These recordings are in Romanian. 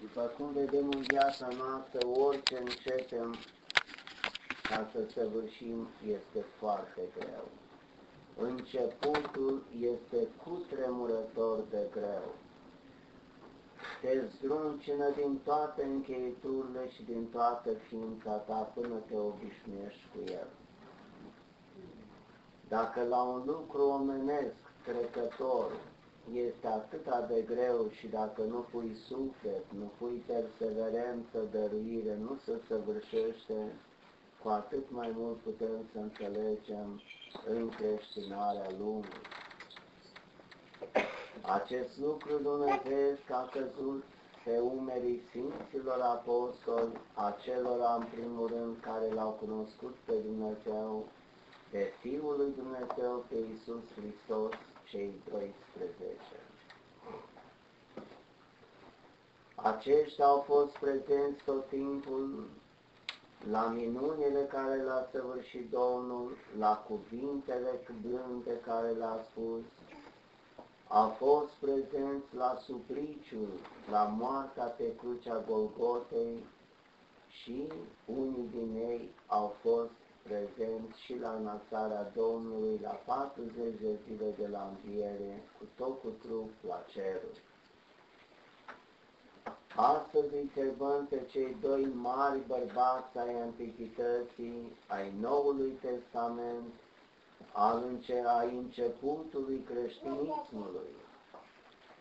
După cum vedem în viața noastră, orice începem ca să săvârșim este foarte greu. Începutul este cutremurător de greu. Te zdruncină din toate încheieturile și din toată ființa ta până te obișnuiești cu el. Dacă la un lucru omenesc trecător este atât de greu și dacă nu pui suflet, nu pui perseverență, dăruire, nu se săvârșește, cu atât mai mult putem să înțelegem încreștinarea lumii. Acest lucru Dumnezeu a căzut pe umerii Sfinților Apostoli, acelora în primul rând care l-au cunoscut pe Dumnezeu, pe Fiul lui Dumnezeu, pe Iisus Hristos, cei 12. Aceștia au fost prezenți tot timpul la minunile care le-a săvârșit Domnul, la cuvintele blânde care le-a spus, a fost prezenți la supliciul, la moartea pe crucea Golgotei și unii din ei au fost prezenți și la înălțarea Domnului la 40 de zile de la înviere, cu tot cu trup la ceruri. Astăzi îi întrebăm pe cei doi mari bărbați ai Antichității, ai Noului Testament, al înce ai începutului creștinismului,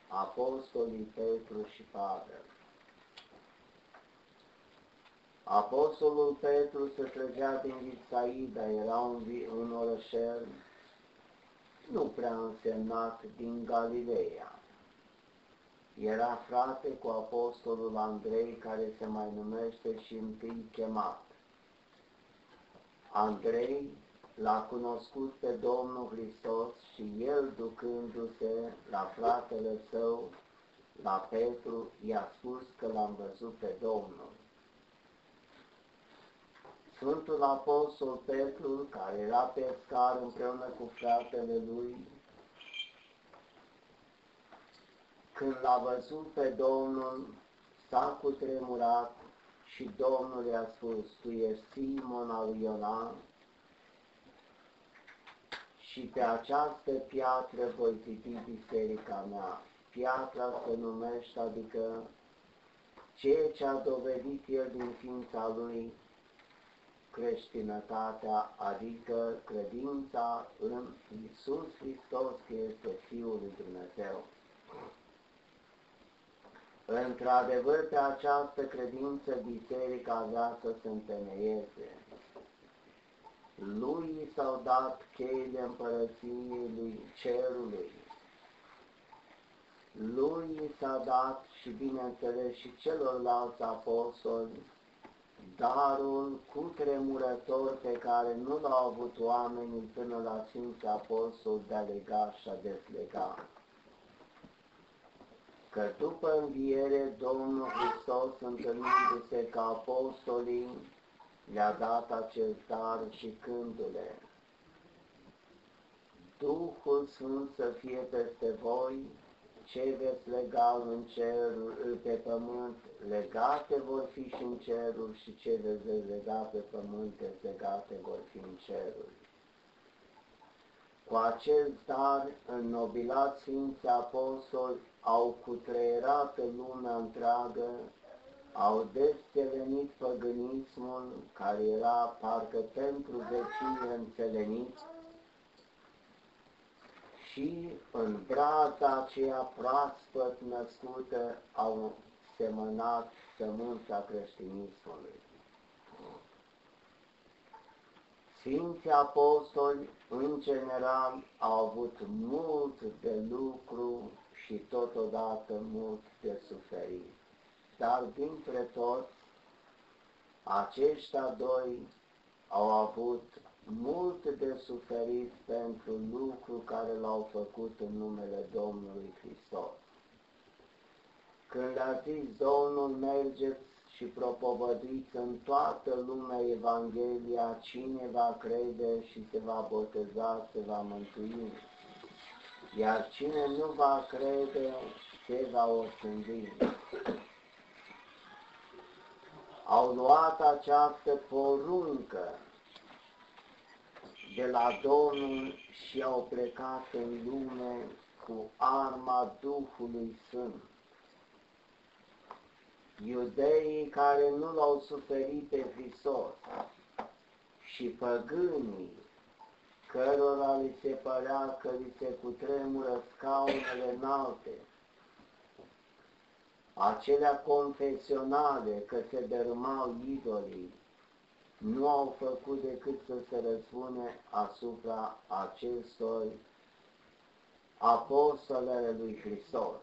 Apostolii Petru și Pavel. Apostolul Petru se trăgea din Visaida, era un, un orășel nu prea însemnat din Galileea. Era frate cu apostolul Andrei, care se mai numește și întâi chemat. Andrei l-a cunoscut pe Domnul Hristos și el, ducându-se la fratele său, la Petru, i-a spus că l-am văzut pe Domnul. Sfântul Apostol Petru, care era pescar împreună cu fratele lui, când l-a văzut pe Domnul, s-a cutremurat și Domnul i-a spus, Tu ești Simon al Iona și pe această piatră voi zidi biserica mea. Piatra se numește, adică ceea ce a dovedit el din ființa lui, creștinătatea, adică credința în Isus Hristos, că este Fiul lui Dumnezeu. Într-adevăr, pe această credință biserica avea să se întemeieze. Lui s-au dat cheile împărăției lui cerului. Lui s-a dat și, bineînțeles, și celorlalți apostoli darul cutremurător pe care nu l-au avut oamenii până la Sfinții Apostol de a lega și a deslega. Că după înviere Domnul Hristos, întâlnindu-se ca apostolii, le-a dat acest dar și cândule. Duhul Sfânt să fie peste voi, ce veți lega în cerul, pe pământ, legate vor fi și în cerul și ce veți lega pe pământ, legate vor fi în cerul. Cu acest dar, înnobilați Sfinții Apostoli au cutreierat pe lumea întreagă, au destelenit păgânismul, care era parcă pentru vecii înțelenit, și în brața aceea proaspăt născută au semănat sămânța creștinismului. Sfinții apostoli, în general, au avut mult de lucru și totodată mult de suferit. Dar dintre toți, aceștia doi au avut mult de suferit pentru lucru care l-au făcut în numele Domnului Hristos. Când a zis Domnul, mergeți și propovăduiți în toată lumea Evanghelia, cine va crede și se va boteza, se va mântui. Iar cine nu va crede, se va osândi. au luat această poruncă de la Domnul și au plecat în lume cu arma Duhului Sfânt. Iudeii care nu l-au suferit pe Hristos și păgânii cărora li se părea că li se cutremură scaunele înalte, acelea confesionale că se dărâmau idolii, nu au făcut decât să se răzbune asupra acestor apostolele lui Hristos.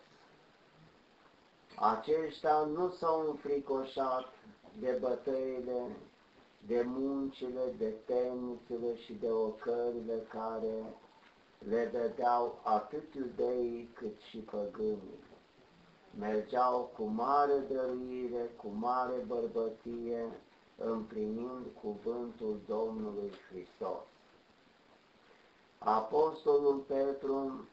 Aceștia nu s-au înfricoșat de bătăile, de muncile, de temnițele și de ocările care le vedeau atât iudeii cât și păgânii. Mergeau cu mare dăruire, cu mare bărbăție, împlinind cuvântul Domnului Hristos. Apostolul Petru,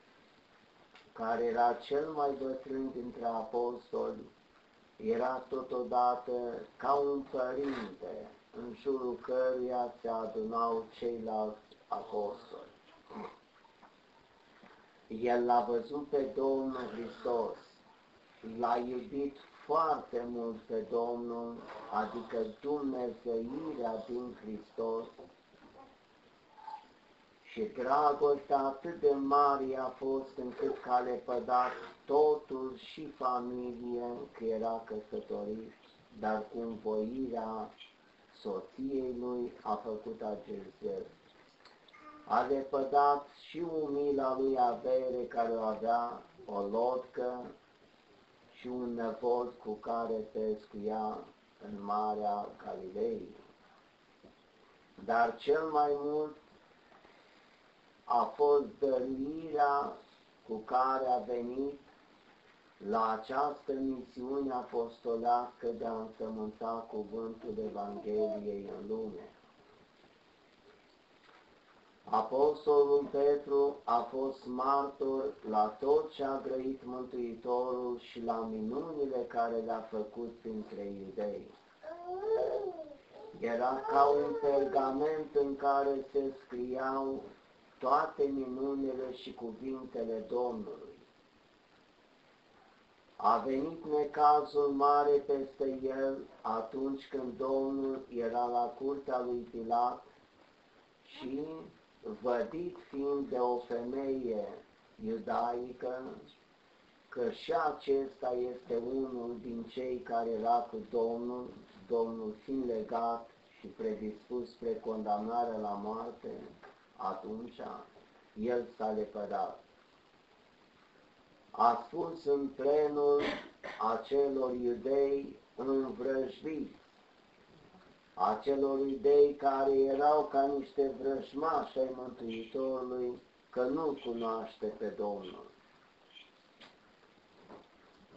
care era cel mai bătrân dintre apostoli, era totodată ca un părinte în jurul căruia se adunau ceilalți apostoli. El l-a văzut pe Domnul Hristos, l-a iubit foarte mult pe Domnul, adică Dumnezeirea din Hristos, și dragostea atât de mare a fost încât că a lepădat totul și familie, că era căsătorit, dar cu învoirea soției lui a făcut acest gest. A lepădat și umila lui avere care o avea, o lotcă și un nepot cu care pescuia în Marea Galilei. Dar cel mai mult a fost dăruirea cu care a venit la această misiune apostolească de a însămânța cuvântul Evangheliei în lume. Apostolul Petru a fost martor la tot ce a grăit Mântuitorul și la minunile care le-a făcut printre iudei. Era ca un pergament în care se scriau toate minunile și cuvintele Domnului. A venit necazul mare peste el atunci când Domnul era la curtea lui Pilat și vădit fiind de o femeie iudaică, că și acesta este unul din cei care era cu Domnul, Domnul fiind legat și predispus spre condamnarea la moarte, atunci el s-a lepădat. A spus în plenul acelor iudei învrăjbiți acelor idei care erau ca niște vrăjmași ai Mântuitorului, că nu cunoaște pe Domnul.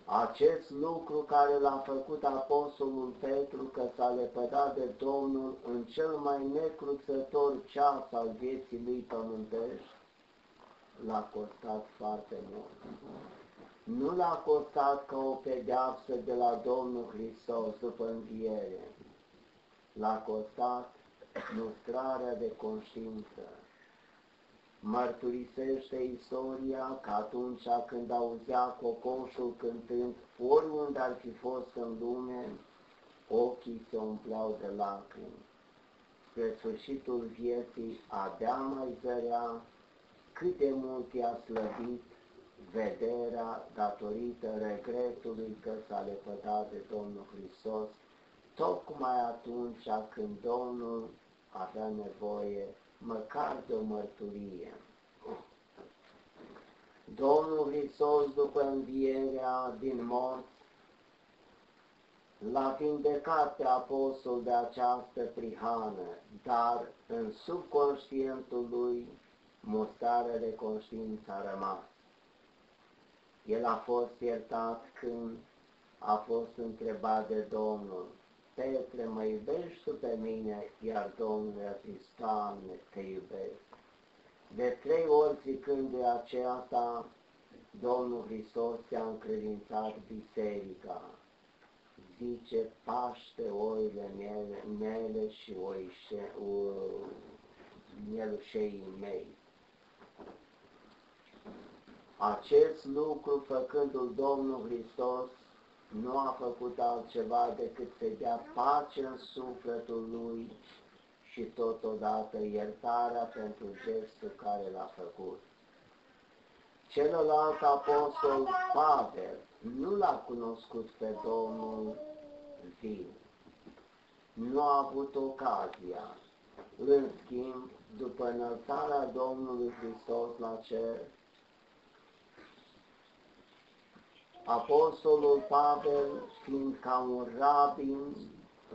Acest lucru care l-a făcut Apostolul Petru, că s-a lepădat de Domnul în cel mai necruțător ceas al vieții lui pământești, l-a costat foarte mult. Nu l-a costat ca o pedeapsă de la Domnul Hristos după înviere, l-a costat mustrarea de conștiință. Mărturisește istoria că atunci când auzea cocoșul cântând, oriunde ar fi fost în lume, ochii se umpleau de lacrimi. Spre sfârșitul vieții abia mai zărea cât de mult i-a slăbit vederea datorită regretului că s-a lepădat de Domnul Hristos tocmai atunci când Domnul avea nevoie măcar de o mărturie. Domnul Hristos, după învierea din morți, l-a vindecat pe apostol de această prihană, dar în subconștientul lui mustarea de conștiință a rămas. El a fost iertat când a fost întrebat de Domnul, Petre, mă iubești tu pe mine? Iar Domnul a zis, Doamne, te iubesc. De trei ori zicând de aceasta, Domnul Hristos ți-a încredințat biserica. zice, paște oile mele, mele și oișe, u, mielușeii mei. Acest lucru, făcându-l Domnul Hristos, nu a făcut altceva decât să dea pace în sufletul lui și totodată iertarea pentru gestul care l-a făcut. Celălalt apostol, Pavel, nu l-a cunoscut pe Domnul viu. Nu a avut ocazia. În schimb, după înălțarea Domnului Hristos la cer, Apostolul Pavel, fiind ca un rabin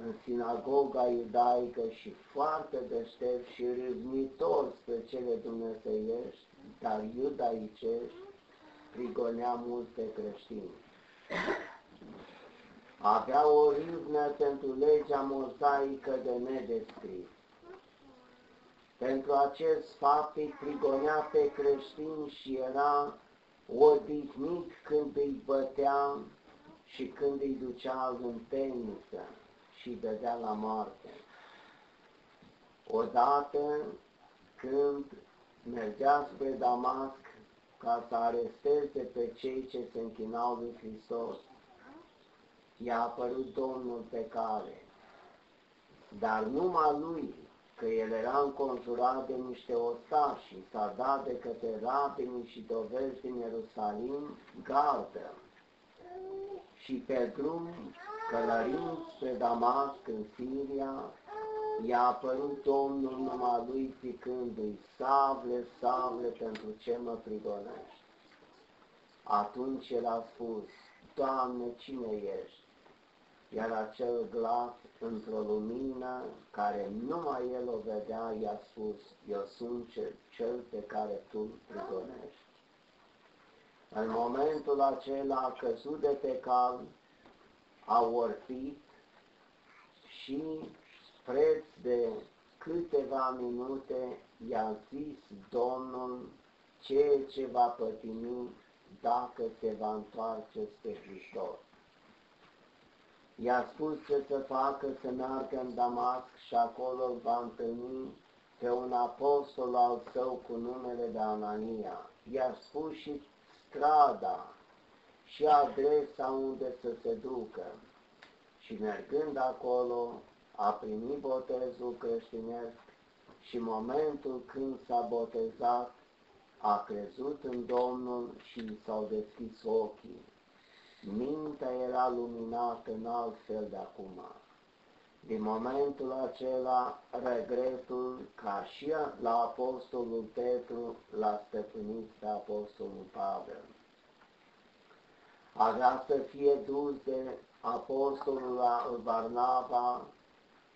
în sinagoga iudaică și foarte deștept și râvnitor spre cele dumnezeiești, dar iudaicești, prigonea multe creștini. Avea o râvnă pentru legea mozaică de nedescris. Pentru acest fapt îi prigonea pe creștini și era odihnit când îi bătea și când îi ducea în temniță și dădea la moarte. Odată când mergea spre Damasc ca să aresteze pe cei ce se închinau lui Hristos, i-a apărut Domnul pe cale, dar numai lui, că el era înconjurat de niște ostași și s-a dat de către rabinii și dovezi din Ierusalim gardă. Și pe drum, călărind spre Damasc în Siria, i-a apărut Domnul numai lui zicându-i, sable, sable, pentru ce mă prigonești? Atunci el a spus, Doamne, cine ești? Iar acel glas, într-o lumină care numai el o vedea, i-a spus, eu sunt cel, cel pe care tu prigonești. În momentul acela a căzut de pe cal, a orfit și preț de câteva minute i-a zis Domnul ceea ce va pătimi dacă se va întoarce spre Hristos. I-a spus ce să facă să meargă în Damasc și acolo va întâlni pe un apostol al său cu numele de Anania. I-a spus și strada și adresa unde să se ducă. Și mergând acolo, a primit botezul creștinesc și momentul când s-a botezat, a crezut în Domnul și s-au deschis ochii. Mintea era luminată în alt fel de acum. Din momentul acela, regretul, ca și la Apostolul Petru, l-a stăpânit pe Apostolul Pavel. Avea să fie dus de Apostolul Barnaba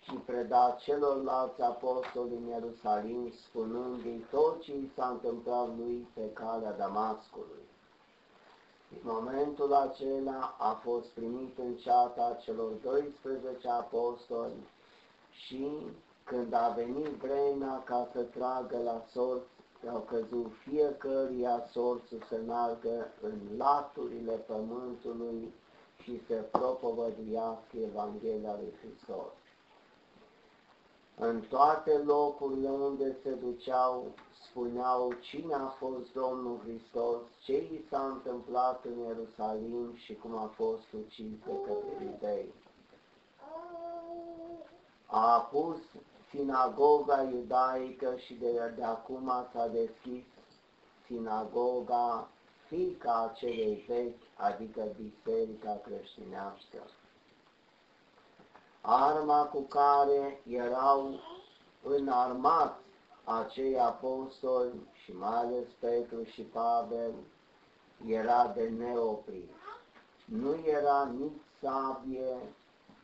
și preda celorlalți apostoli în Ierusalim, spunându-i tot ce i s-a întâmplat lui pe calea Damascului. În momentul acela a fost primit în ceata celor 12 apostoli și când a venit vremea ca să tragă la sorți, au căzut fiecăruia sorțul să meargă în laturile pământului și să propovăduiască Evanghelia lui Hristos. În toate locurile unde se duceau, spuneau cine a fost Domnul Hristos, ce i s-a întâmplat în Ierusalim și cum a fost ucis de către iudei. A pus sinagoga iudaică și de, de acum s-a deschis sinagoga fica acelei vechi, adică biserica creștinească arma cu care erau înarmați acei apostoli și mai ales Petru și Pavel, era de neoprit. Nu era nici sabie,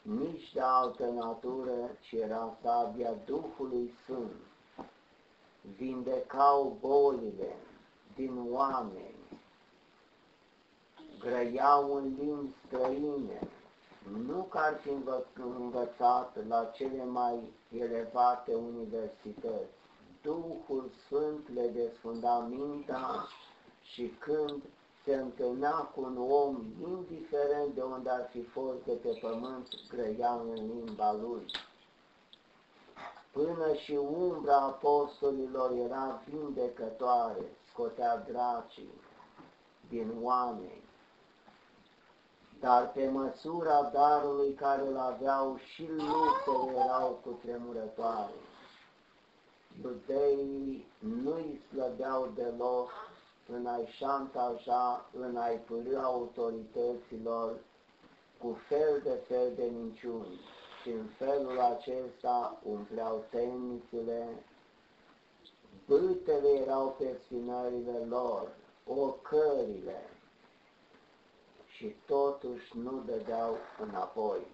nici de altă natură, ci era sabia Duhului Sfânt. Vindecau bolile din oameni, grăiau în limbi străine, nu că ar fi învățat la cele mai elevate universități. Duhul Sfânt le desfunda mintea și când se întâlnea cu un om, indiferent de unde ar fi fost de pe pământ, grăia în limba lui. Până și umbra apostolilor era vindecătoare, scotea dracii din oameni. Dar pe măsura darului care îl aveau și luptele erau cu tremurătoare. Iudeii nu îi slăbeau deloc în a-i șantaja, în a-i pârâ autorităților cu fel de fel de minciuni și în felul acesta umpleau temnițele, bâtele erau pe spinările lor, ocările și totuși nu dădeau înapoi.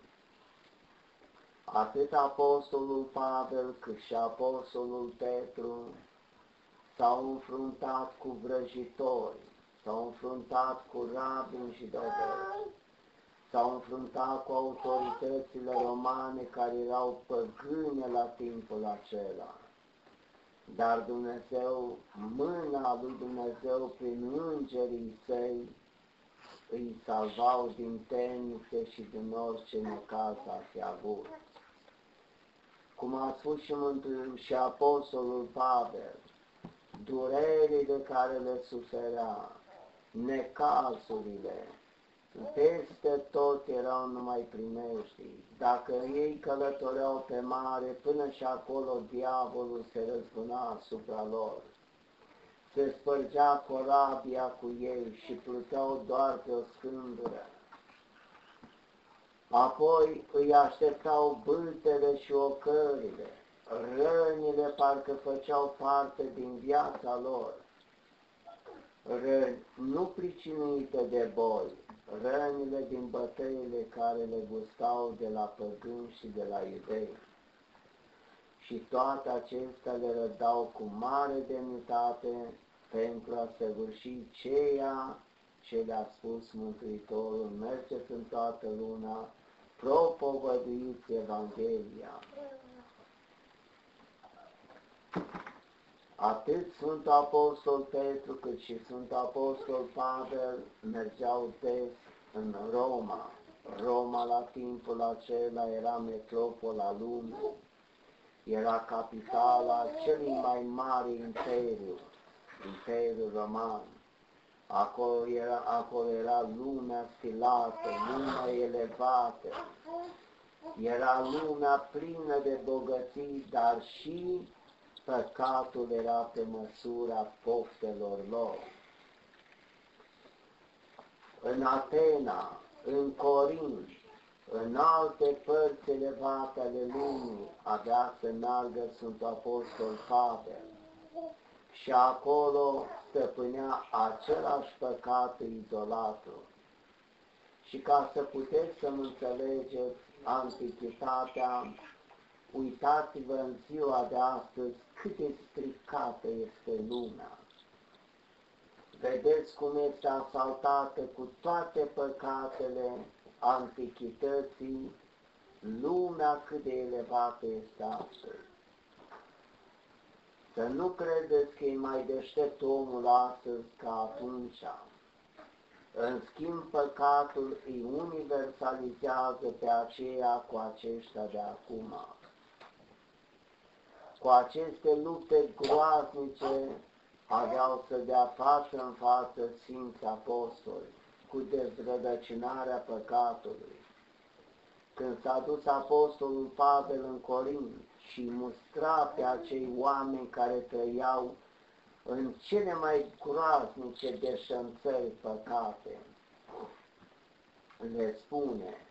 Atât Apostolul Pavel cât și Apostolul Petru s-au înfruntat cu vrăjitori, s-au înfruntat cu rabini și doveri, s-au înfruntat cu autoritățile romane care erau păgâne la timpul acela. Dar Dumnezeu, mâna lui Dumnezeu prin îngerii săi, îi salvau din temnițe și din orice necaz ar fi avut. Cum a spus și, Mântuiul și Apostolul Pavel, durerile care le suferea, necazurile, peste tot erau numai primești. Dacă ei călătoreau pe mare, până și acolo diavolul se răzbuna asupra lor. Se spărgea corabia cu ei și pluteau doar pe o scândură. Apoi îi așteptau bâtele și ocările rănile parcă făceau parte din viața lor, răni nu pricinuite de boli, rănile din bătăile care le gustau de la păgâni și de la iudei. Și toate acestea le rădau cu mare demnitate pentru a săvârși ceea ce le-a spus Mântuitorul, mergeți în toată luna, propovăduiți Evanghelia. Atât Sfântul Apostol Petru cât și Sfântul Apostol Pavel mergeau des în Roma. Roma la timpul acela era metropola lumii, era capitala celui mai mare imperiu, Imperiul Roman. Acolo era, acolo era lumea stilată, lumea elevată, era lumea plină de bogății, dar și păcatul era pe măsura poftelor lor. În Atena, în Corint, în alte părți elevate ale lumii avea să meargă Sfântul Apostol Pavel și acolo stăpânea același păcat izolatul. Și ca să puteți să înțelegeți antichitatea, uitați-vă în ziua de astăzi cât de stricată este lumea. Vedeți cum este asaltată cu toate păcatele antichității, lumea cât de elevată este astăzi. Să nu credeți că e mai deștept omul astăzi ca atunci. În schimb, păcatul îi universalizează pe aceea cu aceștia de acum cu aceste lupte groaznice aveau să dea față în față Sfinți Apostoli, cu dezrădăcinarea păcatului. Când s-a dus Apostolul Pavel în Corint și mustra pe acei oameni care trăiau în cele mai groaznice deșanțări păcate, le spune,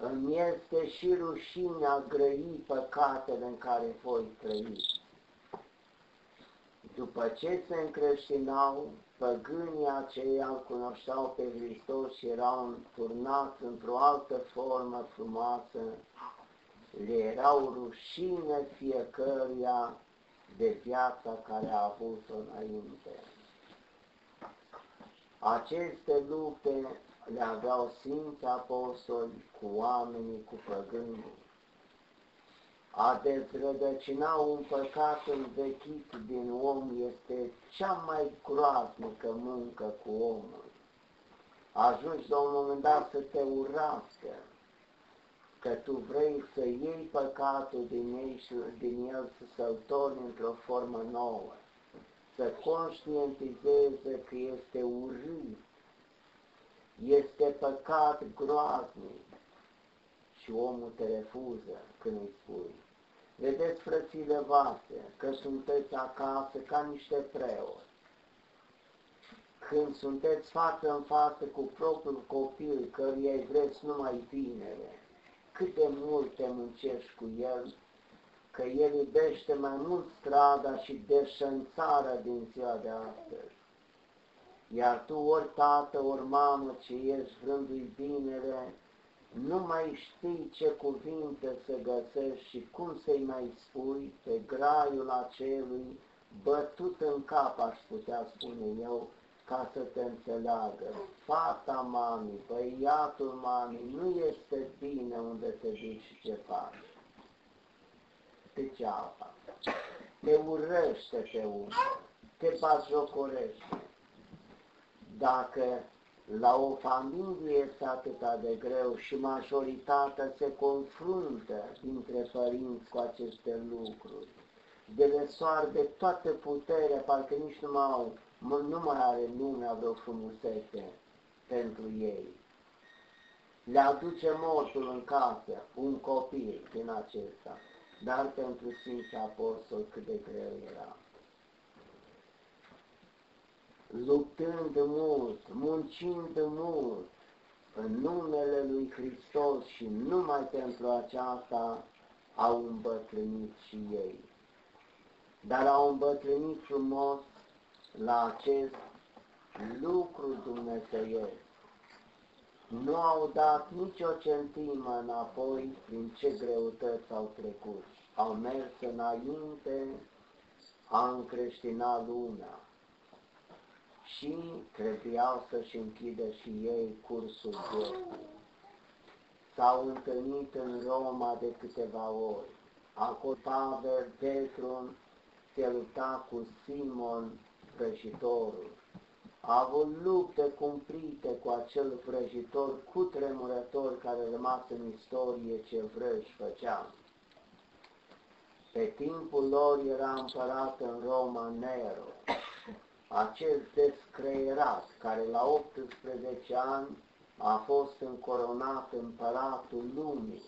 îmi este și rușinea grăi păcatele în care voi trăi. După ce se încreștinau, păgânii aceia îl cunoșteau pe Hristos și erau turnați într-o altă formă frumoasă, le erau rușine fiecăruia de viața care a avut-o înainte. Aceste lupte le aveau Sfinți Apostoli cu oamenii, cu păgânii. A dezrădăcina un păcat învechit din om este cea mai groaznică muncă cu omul. Ajungi la un moment dat să te urască, că tu vrei să iei păcatul din, ei și din el să să-l torni într-o formă nouă, să conștientizeze că este urât, este păcat groaznic și omul te refuză când îi spui. Vedeți, frățile voastre, că sunteți acasă ca niște preoți. Când sunteți față în față cu propriul copil, căruia îi vreți numai binele, cât de mult te muncești cu el, că el iubește mai mult strada și deșanțarea din ziua de astăzi. Iar tu, ori tată, ori mamă, ce ești vrându-i binele, nu mai știi ce cuvinte să găsești și cum să-i mai spui pe graiul acelui bătut în cap, aș putea spune eu, ca să te înțeleagă. Fata mami, băiatul mami, nu este bine unde te duci și ce faci. Degeaba. Te urăște pe unul, te bazocorește. Dacă la o familie este atât de greu și majoritatea se confruntă dintre părinți cu aceste lucruri. De le soarbe toată puterea, parcă nici nu mai au nu mai are lumea vreo frumusețe pentru ei. Le aduce mortul în casă, un copil din acesta, dar pentru Sfinții Apostol cât de greu era. Luptând mult, muncind mult, în numele lui Hristos și numai pentru aceasta au îmbătrânit și ei. Dar au îmbătrânit frumos la acest lucru dumnezeiesc. Nu au dat nicio centimă înapoi prin ce greutăți au trecut. Au mers înainte a încreștina lumea și trebuiau să-și închidă și ei cursul vieții. S-au întâlnit în Roma de câteva ori. Acolo Pavel Petru se lupta cu Simon vrăjitorul. A avut lupte cumplite cu acel vrăjitor cu tremurător care a rămas în istorie ce vrăji făcea. Pe timpul lor era împărat în Roma Nero, acel descreierat care la 18 ani a fost încoronat împăratul lumii.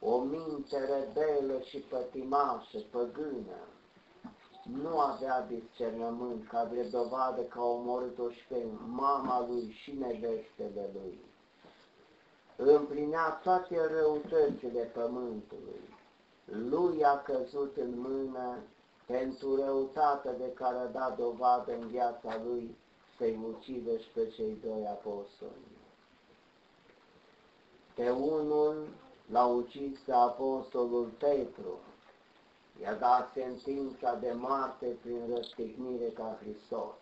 O minte rebelă și pătimașă, păgână, nu avea discernământ ca de dovadă că a omorât-o și pe mama lui și nevestele lui. Împlinea toate răutățile pământului. Lui a căzut în mână pentru răutatea de care a dat dovadă în viața lui să-i ucide și pe cei doi apostoli. Pe unul l-a ucis pe apostolul Petru, i-a dat sentința de moarte prin răstignire ca Hristos.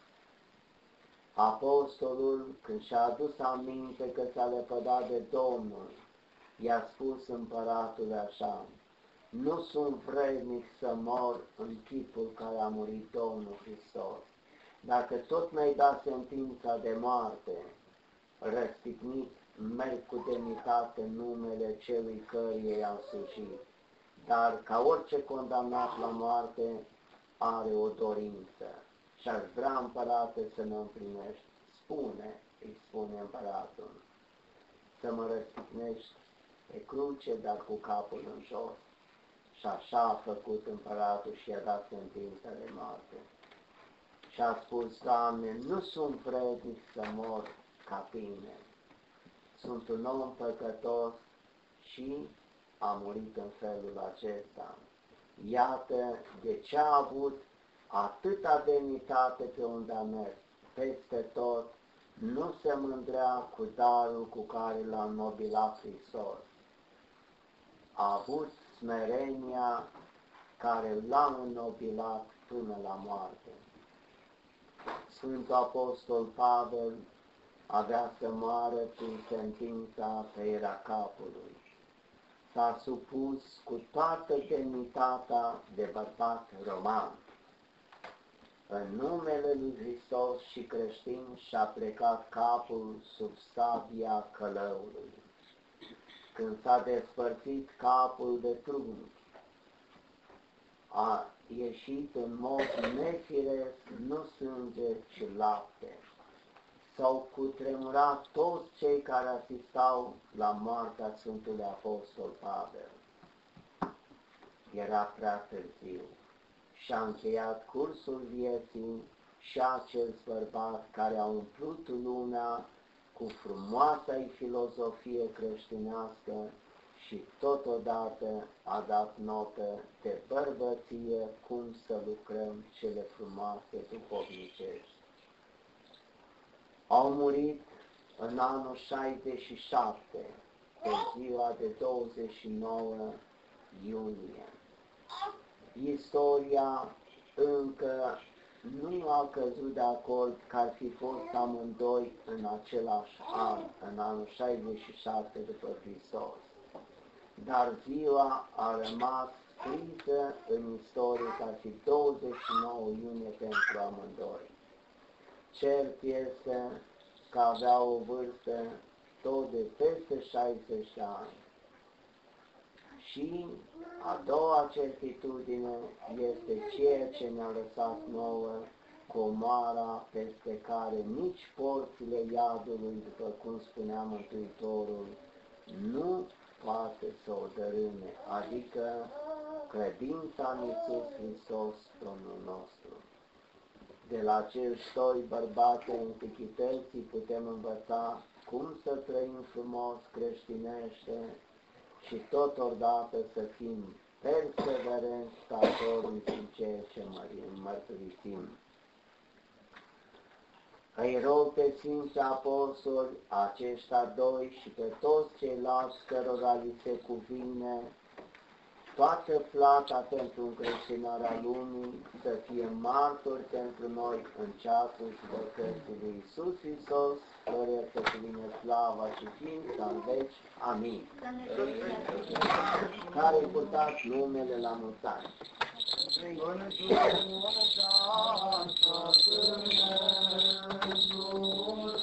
Apostolul, când și-a adus aminte că s-a lepădat de Domnul, i-a spus împăratul așa, nu sunt vrednic să mor în chipul care a murit Domnul Hristos. Dacă tot mi-ai dat sentința de moarte, răstignit, merg cu demnitate numele celui căruia i-au slujit dar ca orice condamnat la moarte are o dorință și aș vrea împărate să mă împlinești. Spune, îi spune împăratul, să mă răstignești pe cruce, dar cu capul în jos. Și așa a făcut împăratul și i-a dat sentința de moarte. Și a spus, Doamne, nu sunt vrednic să mor ca tine. Sunt un om păcătos și a murit în felul acesta. Iată de ce a avut atâta demnitate pe unde a mers, peste tot, nu se mândrea cu darul cu care l-a înnobilat Hristos. A avut smerenia care l-a înnobilat până la moarte. Sfântul Apostol Pavel avea să moară prin sentința tăierea capului s-a supus cu toată demnitatea de bărbat roman. În numele lui Hristos și creștin și-a plecat capul sub sabia călăului. Când s-a despărțit capul de trunchi, a ieșit în mod nefiresc nu sânge, ci lapte. S-au cutremurat toți cei care asistau la moartea Sfântului Apostol Pavel. Era prea târziu și-a încheiat cursul vieții și acel bărbat care a umplut lumea cu frumoasa filozofie creștinească și totodată a dat notă de bărbăție cum să lucrăm cele frumoase duhovnicești. Au murit în anul 67, pe ziua de 29 iunie. Istoria încă nu a căzut de acord că ar fi fost amândoi în același an, în anul 67 după Hristos dar ziua a rămas scrisă în istorie ca și 29 iunie pentru amândoi. Cert este că avea o vârstă tot de peste 60 de ani. Și a doua certitudine este ceea ce ne-a lăsat nouă comara peste care nici porțile iadului, după cum spunea Mântuitorul, nu poate să o dărâme, adică credința în Iisus Hristos, Domnul nostru. De la acești doi bărbați antichității putem învăța cum să trăim frumos creștinește și totodată să fim perseverenți statornici în ceea ce mărturisim. Îi rog pe Sfinții Apostoli, aceștia doi și pe toți ceilalți cărora li se cuvine toată plata pentru încreștinarea lumii să fie martori pentru noi în ceasul judecății lui Iisus Hristos, fără să cuvine slava și ființa în veci. Amin. Care purtați numele la mulțani. Bună Dumnezeu,